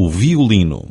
o violino.